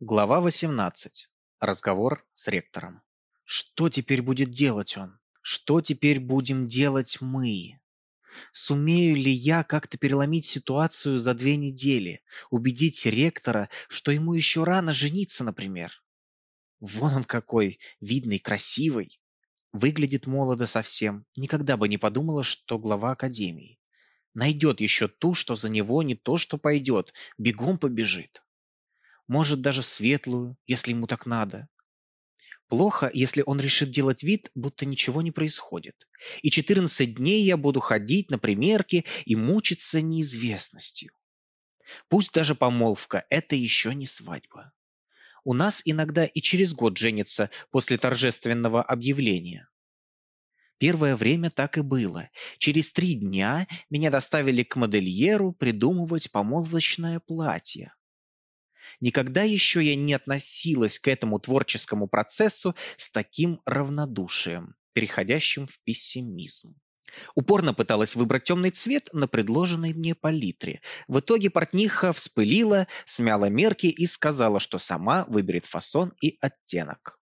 Глава 18. Разговор с ректором. Что теперь будет делать он? Что теперь будем делать мы? Сумею ли я как-то переломить ситуацию за две недели? Убедить ректора, что ему еще рано жениться, например? Вон он какой, видный, красивый. Выглядит молодо совсем. Никогда бы не подумала, что глава академии. Найдет еще ту, что за него не то, что пойдет, бегом побежит может даже светлую, если ему так надо. Плохо, если он решит делать вид, будто ничего не происходит. И 14 дней я буду ходить на примерки и мучиться неизвестностью. Пусть даже помолвка – это еще не свадьба. У нас иногда и через год женятся после торжественного объявления. Первое время так и было. Через три дня меня доставили к модельеру придумывать помолвочное платье. Никогда еще я не относилась к этому творческому процессу с таким равнодушием, переходящим в пессимизм. Упорно пыталась выбрать темный цвет на предложенной мне палитре. В итоге портниха вспылила, смяла мерки и сказала, что сама выберет фасон и оттенок.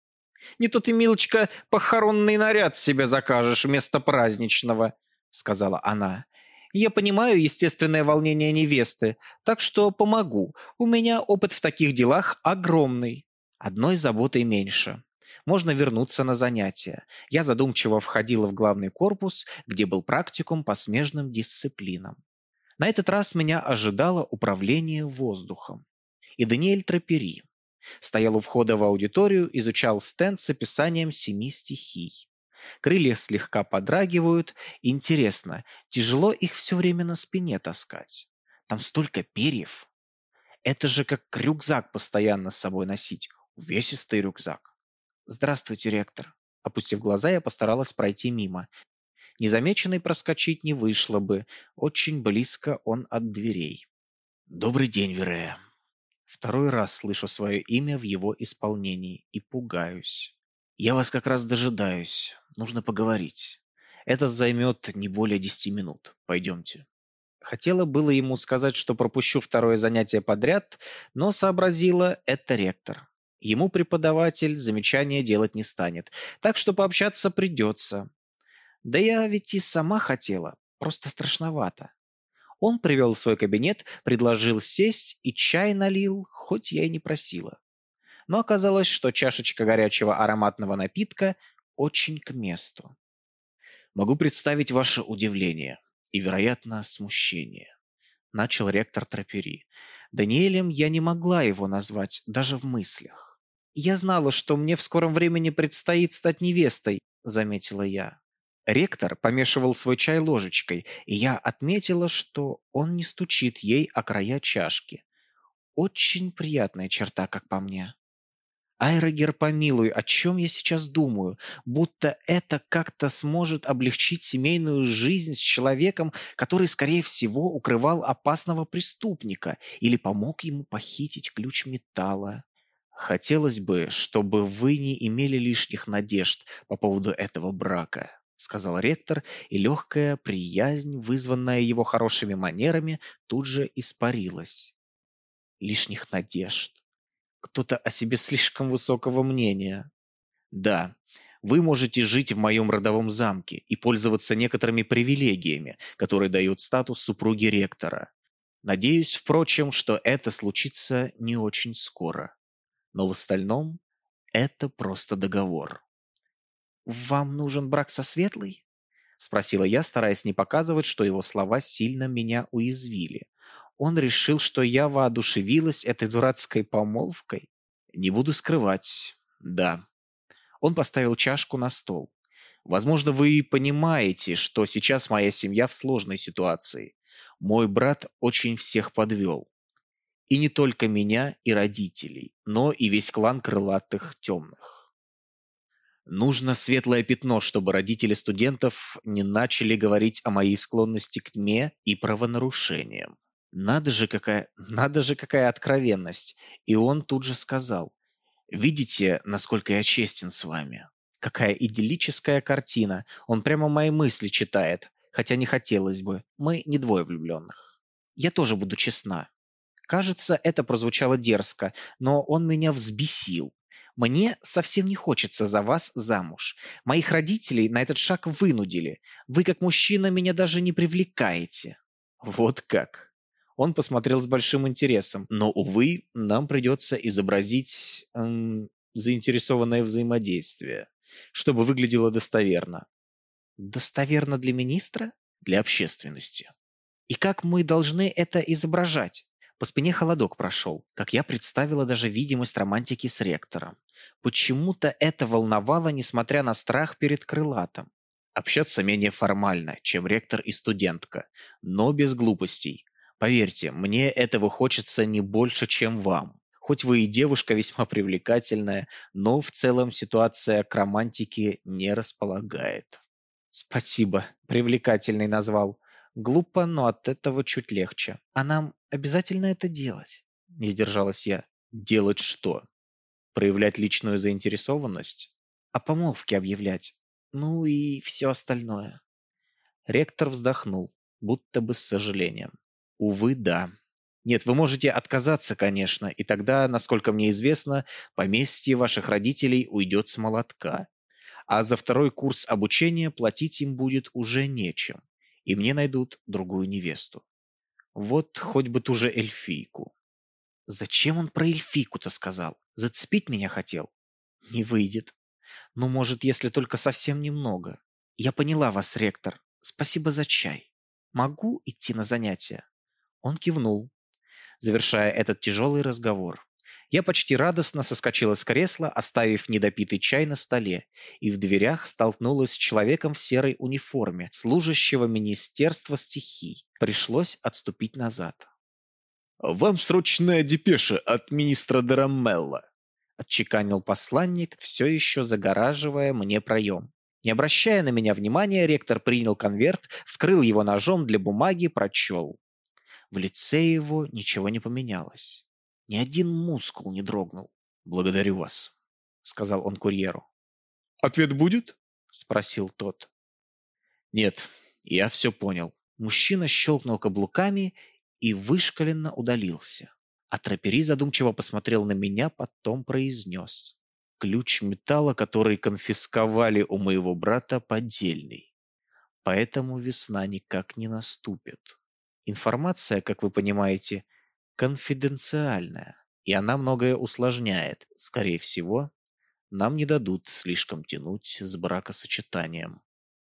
«Не то ты, милочка, похоронный наряд себе закажешь вместо праздничного», — сказала она. Я понимаю естественное волнение невесты, так что помогу. У меня опыт в таких делах огромный. Одной заботой меньше. Можно вернуться на занятия. Я задумчиво входила в главный корпус, где был практикум по смежным дисциплинам. На этот раз меня ожидало управление воздухом. И Даниэль Трапери. Стоял у входа в аудиторию, изучал стенд с описанием семи стихий. Крылья слегка подрагивают. Интересно, тяжело их все время на спине таскать? Там столько перьев. Это же как рюкзак постоянно с собой носить. Увесистый рюкзак. Здравствуйте, ректор. Опустив глаза, я постаралась пройти мимо. Незамеченной проскочить не вышло бы. Очень близко он от дверей. Добрый день, Верея. Второй раз слышу свое имя в его исполнении и пугаюсь. Я вас как раз дожидаюсь. Нужно поговорить. Это займет не более десяти минут. Пойдемте. Хотела было ему сказать, что пропущу второе занятие подряд, но сообразила – это ректор. Ему преподаватель замечания делать не станет, так что пообщаться придется. Да я ведь и сама хотела, просто страшновато. Он привел в свой кабинет, предложил сесть и чай налил, хоть я и не просила но оказалось, что чашечка горячего ароматного напитка очень к месту. Могу представить ваше удивление и, вероятно, смущение. Начал ректор Трапери. Даниэлем я не могла его назвать даже в мыслях. Я знала, что мне в скором времени предстоит стать невестой, заметила я. Ректор помешивал свой чай ложечкой, и я отметила, что он не стучит ей о края чашки. Очень приятная черта, как по мне. Айрогер, помилуй, о чем я сейчас думаю? Будто это как-то сможет облегчить семейную жизнь с человеком, который, скорее всего, укрывал опасного преступника или помог ему похитить ключ металла. Хотелось бы, чтобы вы не имели лишних надежд по поводу этого брака, сказал ректор, и легкая приязнь, вызванная его хорошими манерами, тут же испарилась. Лишних надежд кто-то о себе слишком высокого мнения. Да, вы можете жить в моем родовом замке и пользоваться некоторыми привилегиями, которые дают статус супруги ректора. Надеюсь, впрочем, что это случится не очень скоро. Но в остальном это просто договор. «Вам нужен брак со Светлой?» — спросила я, стараясь не показывать, что его слова сильно меня уязвили. Он решил, что я воодушевилась этой дурацкой помолвкой? Не буду скрывать, да. Он поставил чашку на стол. Возможно, вы понимаете, что сейчас моя семья в сложной ситуации. Мой брат очень всех подвел. И не только меня и родителей, но и весь клан крылатых темных. Нужно светлое пятно, чтобы родители студентов не начали говорить о моей склонности к тьме и правонарушениям. Надо же какая, надо же какая откровенность. И он тут же сказал, видите, насколько я честен с вами. Какая идиллическая картина. Он прямо мои мысли читает, хотя не хотелось бы. Мы не двое влюбленных. Я тоже буду честна. Кажется, это прозвучало дерзко, но он меня взбесил. Мне совсем не хочется за вас замуж. Моих родителей на этот шаг вынудили. Вы, как мужчина, меня даже не привлекаете. Вот как. Он посмотрел с большим интересом. Но, увы, нам придется изобразить эм, заинтересованное взаимодействие, чтобы выглядело достоверно. Достоверно для министра? Для общественности. И как мы должны это изображать? По спине холодок прошел, как я представила даже видимость романтики с ректором. Почему-то это волновало, несмотря на страх перед крылатом. Общаться менее формально, чем ректор и студентка, но без глупостей. Поверьте, мне этого хочется не больше, чем вам. Хоть вы и девушка весьма привлекательная, но в целом ситуация к романтике не располагает. Спасибо, привлекательный назвал. Глупо, но от этого чуть легче. А нам обязательно это делать? Не сдержалась я. Делать что? Проявлять личную заинтересованность? О помолвке объявлять. Ну и все остальное. Ректор вздохнул, будто бы с сожалением. Увы, да. Нет, вы можете отказаться, конечно, и тогда, насколько мне известно, поместье ваших родителей уйдет с молотка. А за второй курс обучения платить им будет уже нечем и мне найдут другую невесту. Вот хоть бы ту же эльфийку. Зачем он про эльфийку-то сказал? Зацепить меня хотел? Не выйдет. Ну, может, если только совсем немного. Я поняла вас, ректор. Спасибо за чай. Могу идти на занятия? Он кивнул, завершая этот тяжелый разговор. Я почти радостно соскочила с кресла, оставив недопитый чай на столе, и в дверях столкнулась с человеком в серой униформе, служащего Министерства стихий. Пришлось отступить назад. «Вам срочная депеша от министра Дарамелла», — отчеканил посланник, все еще загораживая мне проем. Не обращая на меня внимания, ректор принял конверт, вскрыл его ножом для бумаги, прочел. В лице его ничего не поменялось. Ни один мускул не дрогнул. «Благодарю вас», — сказал он курьеру. «Ответ будет?» — спросил тот. «Нет, я все понял». Мужчина щелкнул каблуками и вышкаленно удалился. А трапери задумчиво посмотрел на меня, потом произнес. «Ключ металла, который конфисковали у моего брата, поддельный. Поэтому весна никак не наступит. Информация, как вы понимаете, конфиденциальная, и она многое усложняет. Скорее всего, нам не дадут слишком тянуть с бракосочетанием.